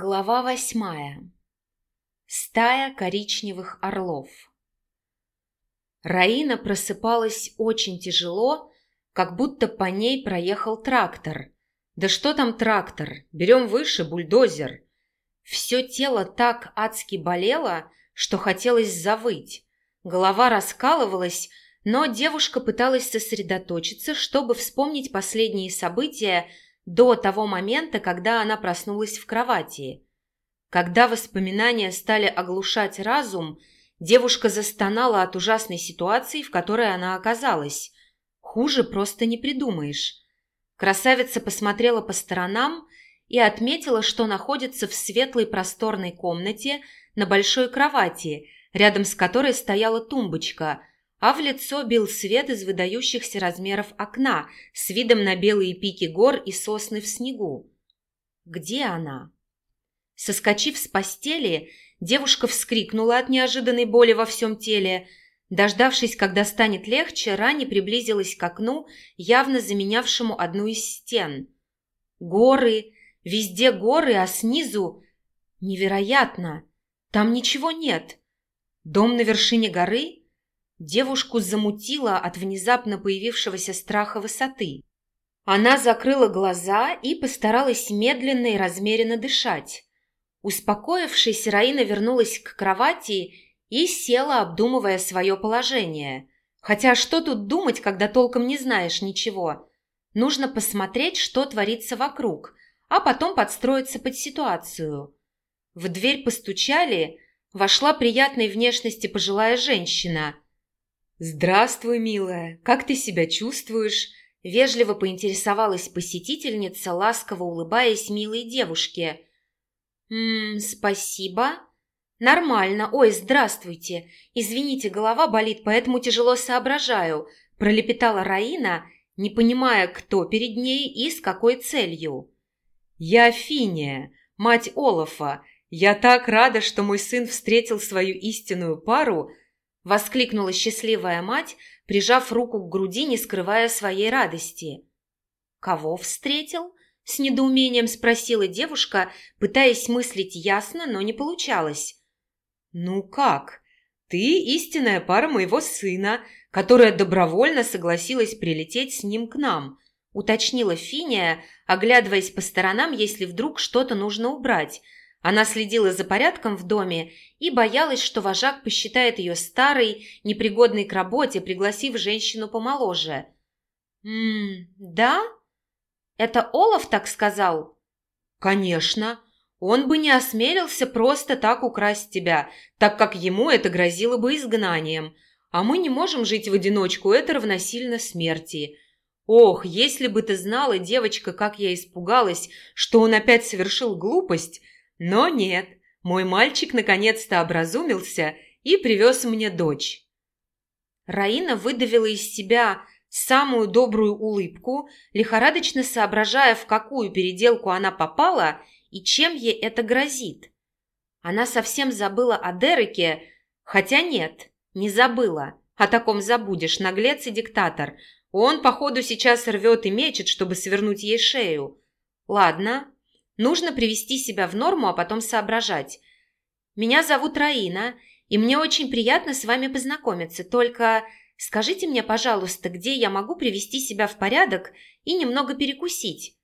Глава восьмая. Стая коричневых орлов. Раина просыпалась очень тяжело, как будто по ней проехал трактор. Да что там трактор? Берем выше бульдозер. Все тело так адски болело, что хотелось завыть. Голова раскалывалась, но девушка пыталась сосредоточиться, чтобы вспомнить последние события, до того момента, когда она проснулась в кровати. Когда воспоминания стали оглушать разум, девушка застонала от ужасной ситуации, в которой она оказалась. Хуже просто не придумаешь. Красавица посмотрела по сторонам и отметила, что находится в светлой просторной комнате на большой кровати, рядом с которой стояла тумбочка, а в лицо бил свет из выдающихся размеров окна с видом на белые пики гор и сосны в снегу. Где она? Соскочив с постели, девушка вскрикнула от неожиданной боли во всем теле. Дождавшись, когда станет легче, Рани приблизилась к окну, явно заменявшему одну из стен. Горы, везде горы, а снизу... Невероятно! Там ничего нет. Дом на вершине горы Девушку замутило от внезапно появившегося страха высоты. Она закрыла глаза и постаралась медленно и размеренно дышать. Успокоившись, Раина вернулась к кровати и села, обдумывая свое положение. Хотя что тут думать, когда толком не знаешь ничего? Нужно посмотреть, что творится вокруг, а потом подстроиться под ситуацию. В дверь постучали, вошла приятной внешности пожилая женщина – «Здравствуй, милая! Как ты себя чувствуешь?» Вежливо поинтересовалась посетительница, ласково улыбаясь милой девушке. «Ммм, спасибо. Нормально. Ой, здравствуйте. Извините, голова болит, поэтому тяжело соображаю», пролепетала Раина, не понимая, кто перед ней и с какой целью. «Я Финия, мать Олафа. Я так рада, что мой сын встретил свою истинную пару», Воскликнула счастливая мать, прижав руку к груди, не скрывая своей радости. «Кого встретил?» – с недоумением спросила девушка, пытаясь мыслить ясно, но не получалось. «Ну как? Ты истинная пара моего сына, которая добровольно согласилась прилететь с ним к нам», – уточнила Финия, оглядываясь по сторонам, если вдруг что-то нужно убрать – она следила за порядком в доме и боялась, что вожак посчитает ее старой, непригодной к работе, пригласив женщину помоложе. «Ммм, да? Это Олаф так сказал?» «Конечно. Он бы не осмелился просто так украсть тебя, так как ему это грозило бы изгнанием. А мы не можем жить в одиночку, это равносильно смерти». Ох, если бы ты знала, девочка, как я испугалась, что он опять совершил глупость, но нет, мой мальчик наконец-то образумился и привез мне дочь. Раина выдавила из себя самую добрую улыбку, лихорадочно соображая, в какую переделку она попала и чем ей это грозит. Она совсем забыла о Дереке, хотя нет, не забыла. О таком забудешь, наглец и диктатор. Он, походу, сейчас рвет и мечет, чтобы свернуть ей шею. Ладно, Нужно привести себя в норму, а потом соображать. Меня зовут Раина, и мне очень приятно с вами познакомиться. Только скажите мне, пожалуйста, где я могу привести себя в порядок и немного перекусить?»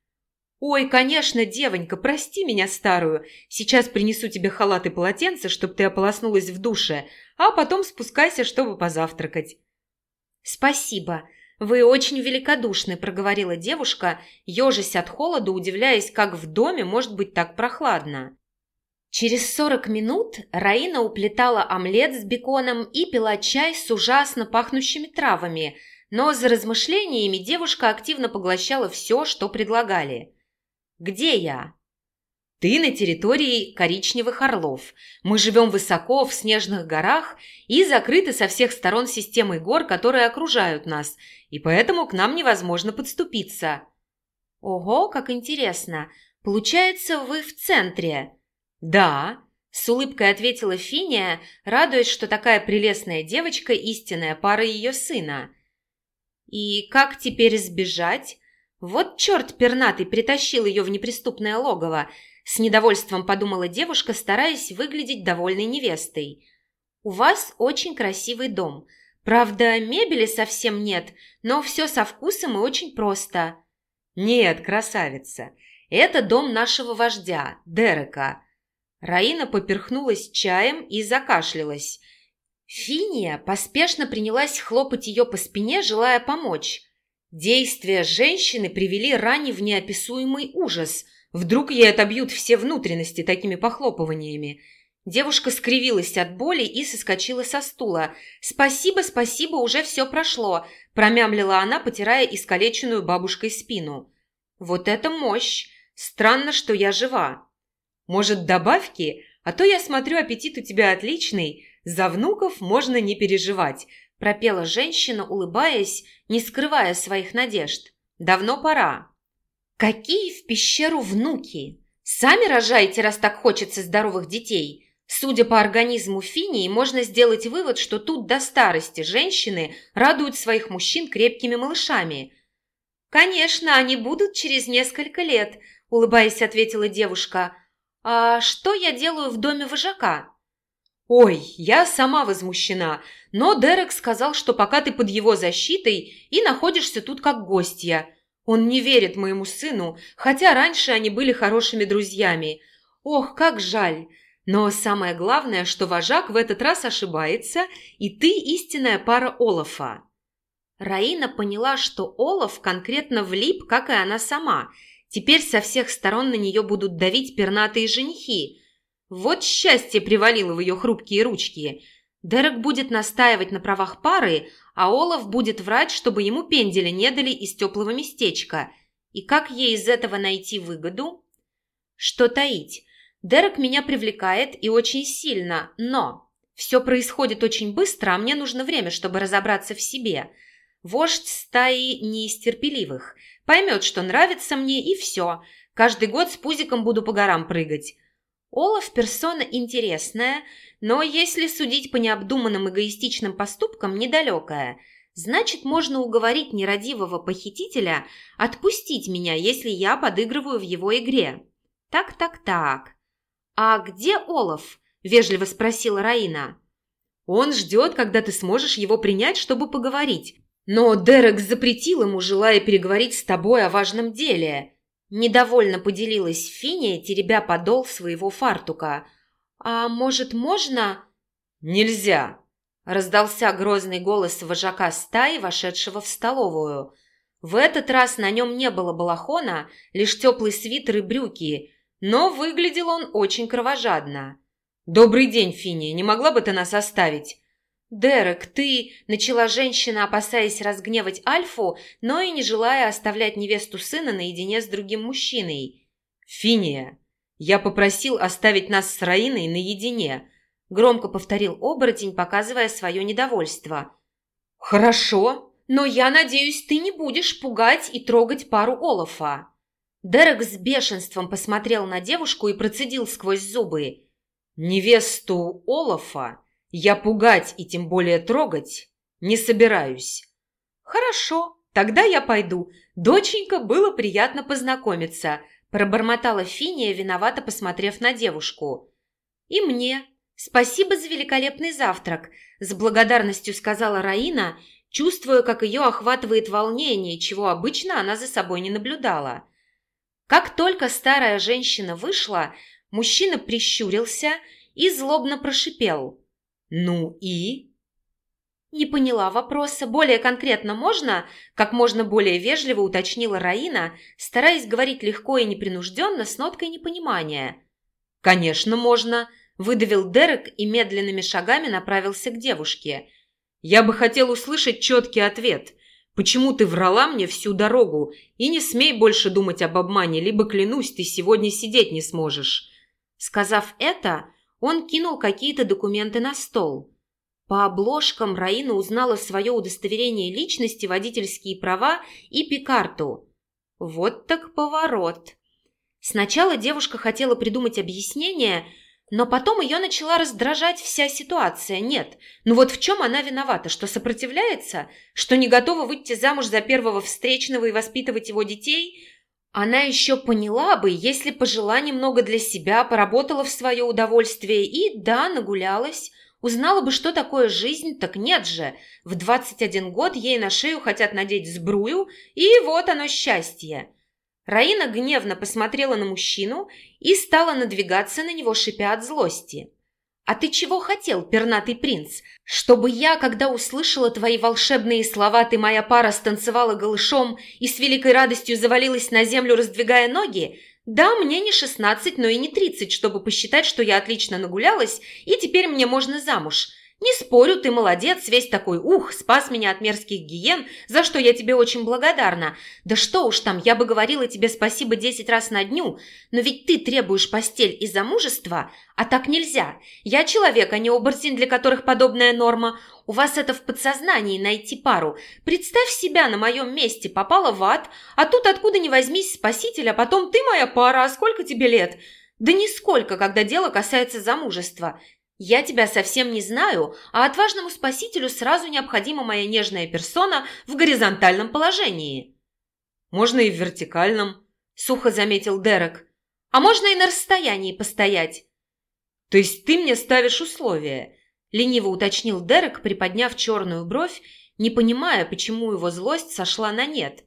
«Ой, конечно, девонька, прости меня старую. Сейчас принесу тебе халат и полотенце, чтобы ты ополоснулась в душе, а потом спускайся, чтобы позавтракать». «Спасибо. «Вы очень великодушны», – проговорила девушка, ежась от холода, удивляясь, как в доме может быть так прохладно. Через сорок минут Раина уплетала омлет с беконом и пила чай с ужасно пахнущими травами, но за размышлениями девушка активно поглощала все, что предлагали. «Где я?» Ты на территории коричневых орлов. Мы живем высоко в снежных горах и закрыты со всех сторон системой гор, которые окружают нас, и поэтому к нам невозможно подступиться. Ого, как интересно. Получается, вы в центре? Да, с улыбкой ответила Финия, радуясь, что такая прелестная девочка – истинная пара ее сына. И как теперь сбежать? Вот черт пернатый притащил ее в неприступное логово – с недовольством подумала девушка, стараясь выглядеть довольной невестой. «У вас очень красивый дом. Правда, мебели совсем нет, но все со вкусом и очень просто». «Нет, красавица, это дом нашего вождя, Дерека». Раина поперхнулась чаем и закашлялась. Финия поспешно принялась хлопать ее по спине, желая помочь. Действия женщины привели Рани в неописуемый ужас. Вдруг ей отобьют все внутренности такими похлопываниями. Девушка скривилась от боли и соскочила со стула. «Спасибо, спасибо, уже все прошло», – промямлила она, потирая искалеченную бабушкой спину. «Вот это мощь! Странно, что я жива». «Может, добавки? А то я смотрю, аппетит у тебя отличный. За внуков можно не переживать», – пропела женщина, улыбаясь, не скрывая своих надежд. «Давно пора». «Какие в пещеру внуки? Сами рожайте, раз так хочется здоровых детей!» Судя по организму Финии, можно сделать вывод, что тут до старости женщины радуют своих мужчин крепкими малышами. «Конечно, они будут через несколько лет», – улыбаясь, ответила девушка. «А что я делаю в доме вожака?» «Ой, я сама возмущена, но Дерек сказал, что пока ты под его защитой и находишься тут как гостья. Он не верит моему сыну, хотя раньше они были хорошими друзьями. Ох, как жаль!» Но самое главное, что вожак в этот раз ошибается, и ты истинная пара Олафа. Раина поняла, что Олаф конкретно влип, как и она сама. Теперь со всех сторон на нее будут давить пернатые женихи. Вот счастье привалило в ее хрупкие ручки. Дерек будет настаивать на правах пары, а Олаф будет врать, чтобы ему пенделя не дали из теплого местечка. И как ей из этого найти выгоду? Что таить? Дерек меня привлекает и очень сильно, но все происходит очень быстро, а мне нужно время, чтобы разобраться в себе. Вождь стаи не из терпеливых. Поймет, что нравится мне, и все. Каждый год с пузиком буду по горам прыгать. Олаф персона интересная, но если судить по необдуманным эгоистичным поступкам, недалекая. Значит, можно уговорить нерадивого похитителя отпустить меня, если я подыгрываю в его игре. Так-так-так. «А где Олаф?» – вежливо спросила Раина. «Он ждет, когда ты сможешь его принять, чтобы поговорить. Но Дерек запретил ему, желая переговорить с тобой о важном деле». Недовольно поделилась Финия, теребя подол своего фартука. «А может, можно?» «Нельзя!» – раздался грозный голос вожака стаи, вошедшего в столовую. В этот раз на нем не было балахона, лишь теплый свитер и брюки, но выглядел он очень кровожадно. «Добрый день, Финни, не могла бы ты нас оставить?» «Дерек, ты...» – начала женщина, опасаясь разгневать Альфу, но и не желая оставлять невесту сына наедине с другим мужчиной. «Финия, я попросил оставить нас с Раиной наедине», – громко повторил оборотень, показывая свое недовольство. «Хорошо, но я надеюсь, ты не будешь пугать и трогать пару Олафа». Дерек с бешенством посмотрел на девушку и процедил сквозь зубы. «Невесту Олафа я пугать и тем более трогать не собираюсь». «Хорошо, тогда я пойду. Доченька, было приятно познакомиться», пробормотала Финия, виновато посмотрев на девушку. «И мне. Спасибо за великолепный завтрак», с благодарностью сказала Раина, чувствуя, как ее охватывает волнение, чего обычно она за собой не наблюдала. Как только старая женщина вышла, мужчина прищурился и злобно прошипел. «Ну и?» «Не поняла вопроса. Более конкретно можно?» Как можно более вежливо уточнила Раина, стараясь говорить легко и непринужденно с ноткой непонимания. «Конечно, можно», – выдавил Дерек и медленными шагами направился к девушке. «Я бы хотел услышать четкий ответ. Почему ты врала мне всю дорогу? И не смей больше думать об обмане, либо, клянусь, ты сегодня сидеть не сможешь». Сказав это, он кинул какие-то документы на стол. По обложкам Раина узнала свое удостоверение личности, водительские права и пикарту. Вот так поворот. Сначала девушка хотела придумать объяснение – но потом ее начала раздражать вся ситуация. Нет, ну вот в чем она виновата? Что сопротивляется? Что не готова выйти замуж за первого встречного и воспитывать его детей? Она еще поняла бы, если пожила немного для себя, поработала в свое удовольствие и, да, нагулялась, узнала бы, что такое жизнь, так нет же. В 21 год ей на шею хотят надеть сбрую, и вот оно счастье. Раина гневно посмотрела на мужчину и стала надвигаться на него, шипя от злости. «А ты чего хотел, пернатый принц? Чтобы я, когда услышала твои волшебные слова, ты моя пара станцевала голышом и с великой радостью завалилась на землю, раздвигая ноги? Да, мне не шестнадцать, но и не тридцать, чтобы посчитать, что я отлично нагулялась, и теперь мне можно замуж. Не спорю, ты молодец, весь такой ух, спас меня от мерзких гиен, за что я тебе очень благодарна. Да что уж там, я бы говорила тебе спасибо десять раз на дню, но ведь ты требуешь постель и замужества, а так нельзя. Я человек, а не оборотень, для которых подобная норма. У вас это в подсознании найти пару. Представь себя на моем месте, попала в ад, а тут откуда ни возьмись спаситель, а потом ты моя пара, а сколько тебе лет? Да нисколько, когда дело касается замужества. Я тебя совсем не знаю, а отважному спасителю сразу необходима моя нежная персона в горизонтальном положении. Можно и в вертикальном, сухо заметил Дерек. А можно и на расстоянии постоять. То есть ты мне ставишь условия? Лениво уточнил Дерек, приподняв черную бровь, не понимая, почему его злость сошла на нет.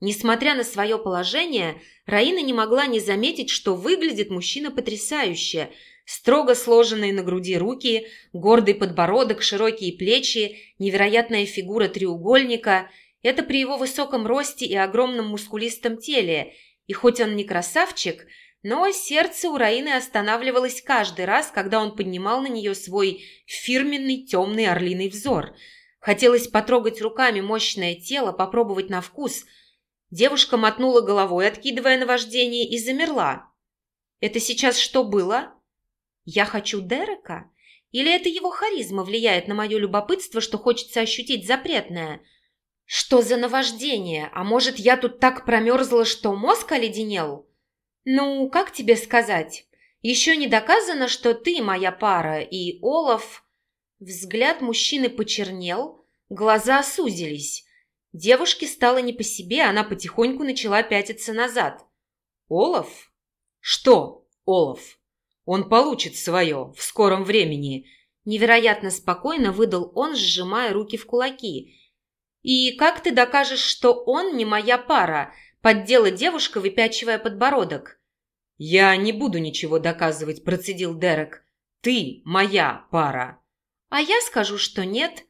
Несмотря на свое положение, Раина не могла не заметить, что выглядит мужчина потрясающе – Строго сложенные на груди руки, гордый подбородок, широкие плечи, невероятная фигура треугольника – это при его высоком росте и огромном мускулистом теле. И хоть он не красавчик, но сердце у Раины останавливалось каждый раз, когда он поднимал на нее свой фирменный темный орлиный взор. Хотелось потрогать руками мощное тело, попробовать на вкус. Девушка мотнула головой, откидывая наваждение, и замерла. «Это сейчас что было?» Я хочу Дерека? Или это его харизма влияет на мое любопытство, что хочется ощутить запретное? Что за наваждение? А может, я тут так промерзла, что мозг оледенел? Ну, как тебе сказать? Еще не доказано, что ты моя пара, и Олаф... Взгляд мужчины почернел, глаза сузились. Девушке стало не по себе, она потихоньку начала пятиться назад. «Олаф? Что, Олаф?» Он получит свое в скором времени. Невероятно спокойно выдал он, сжимая руки в кулаки. «И как ты докажешь, что он не моя пара?» Поддела девушка, выпячивая подбородок. «Я не буду ничего доказывать», – процедил Дерек. «Ты моя пара». «А я скажу, что нет».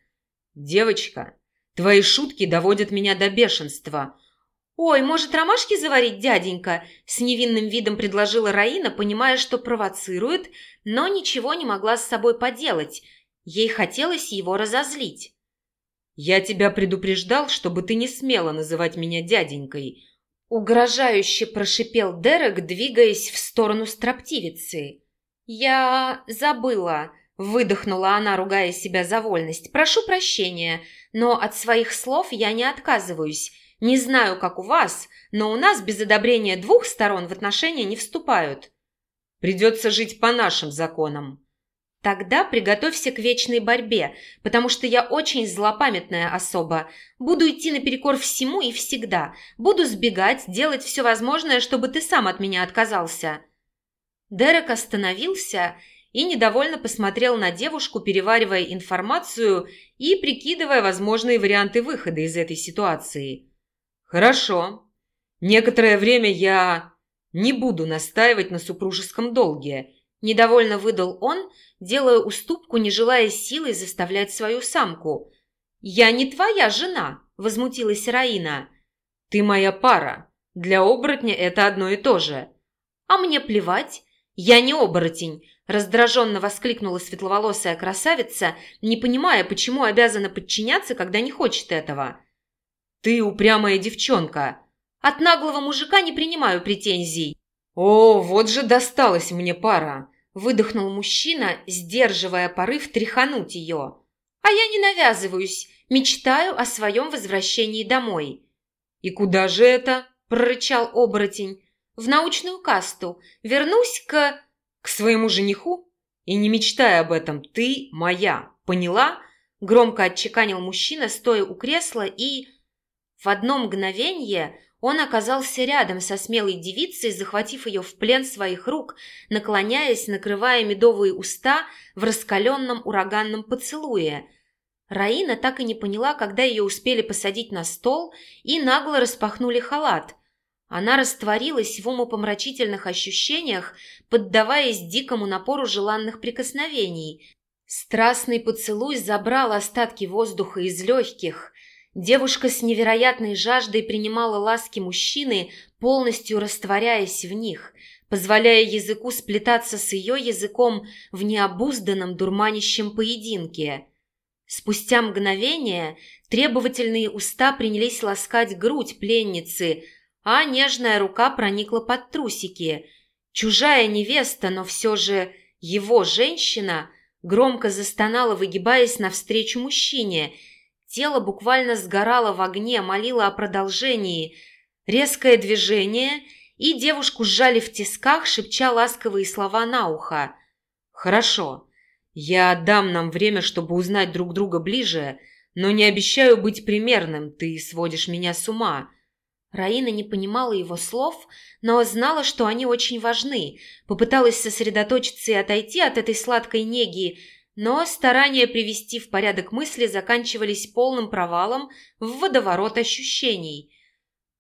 «Девочка, твои шутки доводят меня до бешенства. «Ой, может, ромашки заварить, дяденька?» – с невинным видом предложила Раина, понимая, что провоцирует, но ничего не могла с собой поделать. Ей хотелось его разозлить. «Я тебя предупреждал, чтобы ты не смела называть меня дяденькой», – угрожающе прошипел Дерек, двигаясь в сторону строптивицы. «Я забыла», – выдохнула она, ругая себя за вольность. «Прошу прощения, но от своих слов я не отказываюсь». Не знаю, как у вас, но у нас без одобрения двух сторон в отношения не вступают. Придется жить по нашим законам. Тогда приготовься к вечной борьбе, потому что я очень злопамятная особа. Буду идти наперекор всему и всегда. Буду сбегать, делать все возможное, чтобы ты сам от меня отказался». Дерек остановился и недовольно посмотрел на девушку, переваривая информацию и прикидывая возможные варианты выхода из этой ситуации. «Хорошо. Некоторое время я не буду настаивать на супружеском долге», – недовольно выдал он, делая уступку, не желая силой заставлять свою самку. «Я не твоя жена», – возмутилась Раина. «Ты моя пара. Для оборотня это одно и то же». «А мне плевать. Я не оборотень», – раздраженно воскликнула светловолосая красавица, не понимая, почему обязана подчиняться, когда не хочет этого. «Ты упрямая девчонка!» «От наглого мужика не принимаю претензий!» «О, вот же досталась мне пара!» Выдохнул мужчина, сдерживая порыв тряхануть ее. «А я не навязываюсь, мечтаю о своем возвращении домой». «И куда же это?» – прорычал оборотень. «В научную касту. Вернусь к...» «К своему жениху? И не мечтай об этом, ты моя, поняла?» Громко отчеканил мужчина, стоя у кресла и... В одно мгновение он оказался рядом со смелой девицей, захватив ее в плен своих рук, наклоняясь, накрывая медовые уста в раскаленном ураганном поцелуе. Раина так и не поняла, когда ее успели посадить на стол и нагло распахнули халат. Она растворилась в умопомрачительных ощущениях, поддаваясь дикому напору желанных прикосновений. Страстный поцелуй забрал остатки воздуха из легких, Девушка с невероятной жаждой принимала ласки мужчины, полностью растворяясь в них, позволяя языку сплетаться с ее языком в необузданном дурманящем поединке. Спустя мгновение требовательные уста принялись ласкать грудь пленницы, а нежная рука проникла под трусики. Чужая невеста, но все же его женщина, громко застонала, выгибаясь навстречу мужчине – Тело буквально сгорало в огне, молило о продолжении. Резкое движение, и девушку сжали в тисках, шепча ласковые слова на ухо. «Хорошо. Я отдам нам время, чтобы узнать друг друга ближе, но не обещаю быть примерным, ты сводишь меня с ума». Раина не понимала его слов, но знала, что они очень важны. Попыталась сосредоточиться и отойти от этой сладкой неги, но старания привести в порядок мысли заканчивались полным провалом в водоворот ощущений.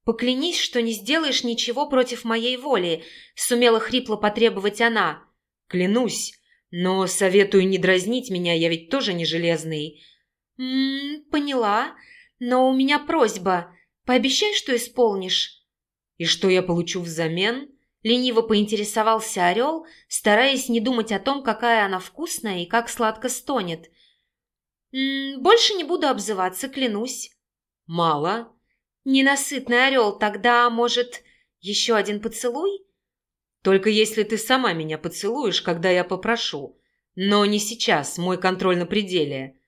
«Поклянись, что не сделаешь ничего против моей воли», — сумела хрипло потребовать она. «Клянусь, но советую не дразнить меня, я ведь тоже не железный». «М-м, поняла, но у меня просьба. Пообещай, что исполнишь». «И что я получу взамен?» Лениво поинтересовался орел, стараясь не думать о том, какая она вкусная и как сладко стонет. «М -м, «Больше не буду обзываться, клянусь». «Мало». «Ненасытный орел, тогда, может, еще один поцелуй?» «Только если ты сама меня поцелуешь, когда я попрошу. Но не сейчас, мой контроль на пределе».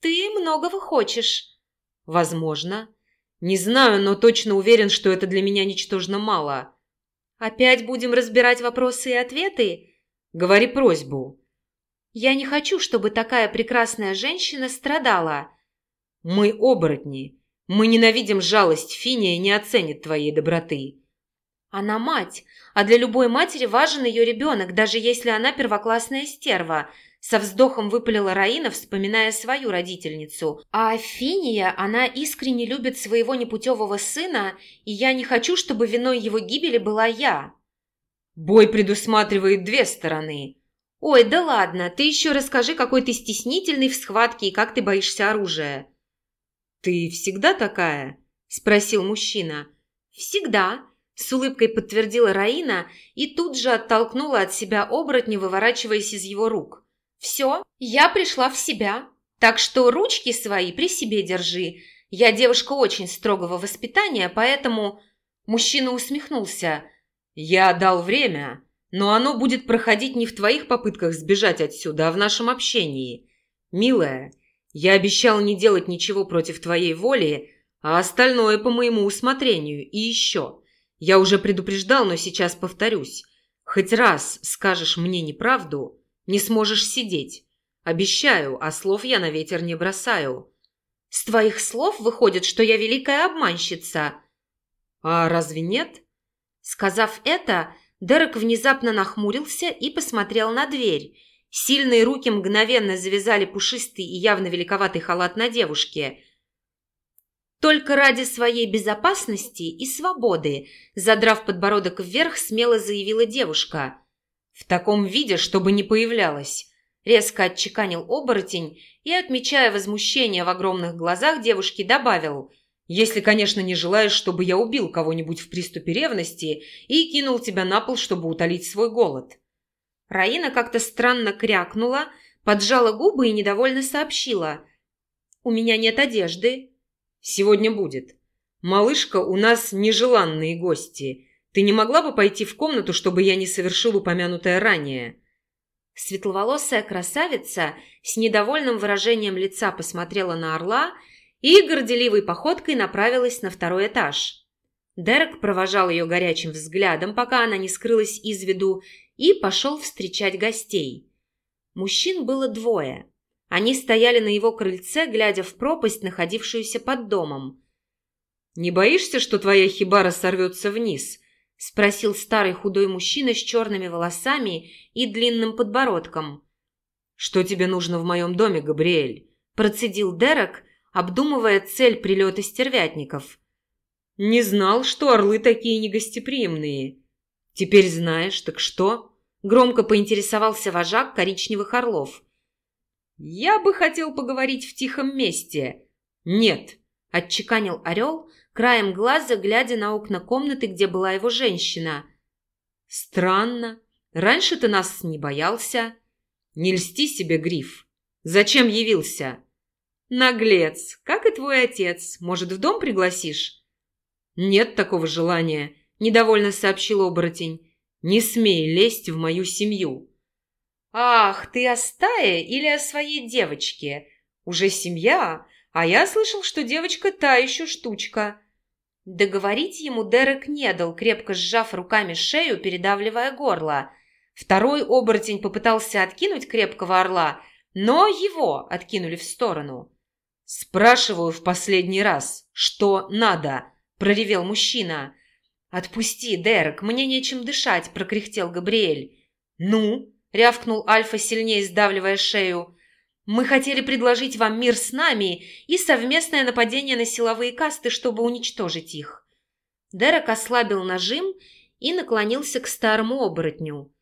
«Ты многого хочешь». «Возможно. Не знаю, но точно уверен, что это для меня ничтожно мало». Опять будем разбирать вопросы и ответы? Говори просьбу. Я не хочу, чтобы такая прекрасная женщина страдала. Мы оборотни. Мы ненавидим жалость. Финия не оценит твоей доброты. Она мать, а для любой матери важен ее ребенок, даже если она первоклассная стерва – со вздохом выпалила Раина, вспоминая свою родительницу. А Финия, она искренне любит своего непутевого сына, и я не хочу, чтобы виной его гибели была я. Бой предусматривает две стороны. Ой, да ладно, ты еще расскажи, какой ты стеснительный в схватке и как ты боишься оружия. Ты всегда такая? Спросил мужчина. Всегда. С улыбкой подтвердила Раина и тут же оттолкнула от себя оборотня, выворачиваясь из его рук. «Все, я пришла в себя. Так что ручки свои при себе держи. Я девушка очень строгого воспитания, поэтому...» Мужчина усмехнулся. «Я дал время, но оно будет проходить не в твоих попытках сбежать отсюда, а в нашем общении. Милая, я обещал не делать ничего против твоей воли, а остальное по моему усмотрению. И еще. Я уже предупреждал, но сейчас повторюсь. Хоть раз скажешь мне неправду, не сможешь сидеть. Обещаю, а слов я на ветер не бросаю. С твоих слов выходит, что я великая обманщица. А разве нет? Сказав это, Дерек внезапно нахмурился и посмотрел на дверь. Сильные руки мгновенно завязали пушистый и явно великоватый халат на девушке. Только ради своей безопасности и свободы, задрав подбородок вверх, смело заявила девушка. «В таком виде, чтобы не появлялась», – резко отчеканил оборотень и, отмечая возмущение в огромных глазах девушки, добавил «Если, конечно, не желаешь, чтобы я убил кого-нибудь в приступе ревности и кинул тебя на пол, чтобы утолить свой голод». Раина как-то странно крякнула, поджала губы и недовольно сообщила «У меня нет одежды». «Сегодня будет. Малышка, у нас нежеланные гости». Ты не могла бы пойти в комнату, чтобы я не совершил упомянутое ранее?» Светловолосая красавица с недовольным выражением лица посмотрела на орла и горделивой походкой направилась на второй этаж. Дерек провожал ее горячим взглядом, пока она не скрылась из виду, и пошел встречать гостей. Мужчин было двое. Они стояли на его крыльце, глядя в пропасть, находившуюся под домом. не боишься, что твоя хибара сорвется вниз?» – спросил старый худой мужчина с черными волосами и длинным подбородком. «Что тебе нужно в моем доме, Габриэль?» – процедил Дерек, обдумывая цель прилета стервятников. «Не знал, что орлы такие негостеприимные. Теперь знаешь, так что?» – громко поинтересовался вожак коричневых орлов. «Я бы хотел поговорить в тихом месте». «Нет», – отчеканил орел, краем глаза глядя на окна комнаты, где была его женщина. «Странно. Раньше ты нас не боялся». «Не льсти себе, Гриф. Зачем явился?» «Наглец, как и твой отец. Может, в дом пригласишь?» «Нет такого желания», – недовольно сообщил оборотень. «Не смей лезть в мою семью». «Ах, ты о стае или о своей девочке? Уже семья, а я слышал, что девочка та еще штучка». Договорить ему Дерек не дал, крепко сжав руками шею, передавливая горло. Второй оборотень попытался откинуть крепкого орла, но его откинули в сторону. «Спрашиваю в последний раз, что надо?» – проревел мужчина. «Отпусти, Дерек, мне нечем дышать», – прокряхтел Габриэль. «Ну?» – рявкнул Альфа, сильнее сдавливая шею. «Мы хотели предложить вам мир с нами и совместное нападение на силовые касты, чтобы уничтожить их». Дерек ослабил нажим и наклонился к старому оборотню.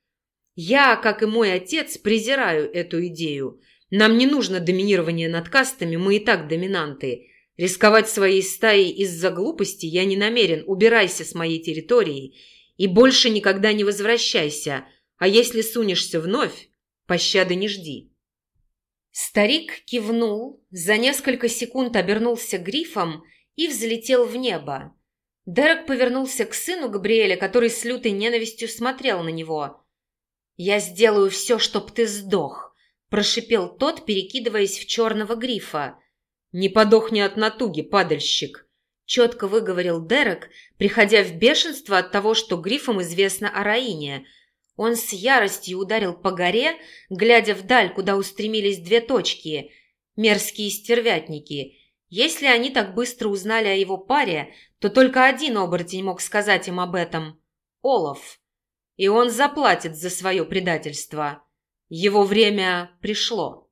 «Я, как и мой отец, презираю эту идею. Нам не нужно доминирование над кастами, мы и так доминанты. Рисковать своей стаей из-за глупости я не намерен. Убирайся с моей территории и больше никогда не возвращайся. А если сунешься вновь, пощады не жди». Старик кивнул, за несколько секунд обернулся грифом и взлетел в небо. Дерек повернулся к сыну Габриэля, который с лютой ненавистью смотрел на него. «Я сделаю все, чтоб ты сдох», Прошипел тот, перекидываясь в черного грифа. «Не подохни от натуги, падальщик!» Четко выговорил Дерек, приходя в бешенство от того, что грифам известно о Раине. Он с яростью ударил по горе, глядя вдаль, куда устремились две точки. Мерзкие стервятники. Если они так быстро узнали о его паре, то только один оборотень мог сказать им об этом. Олаф. И он заплатит за свое предательство. Его время пришло.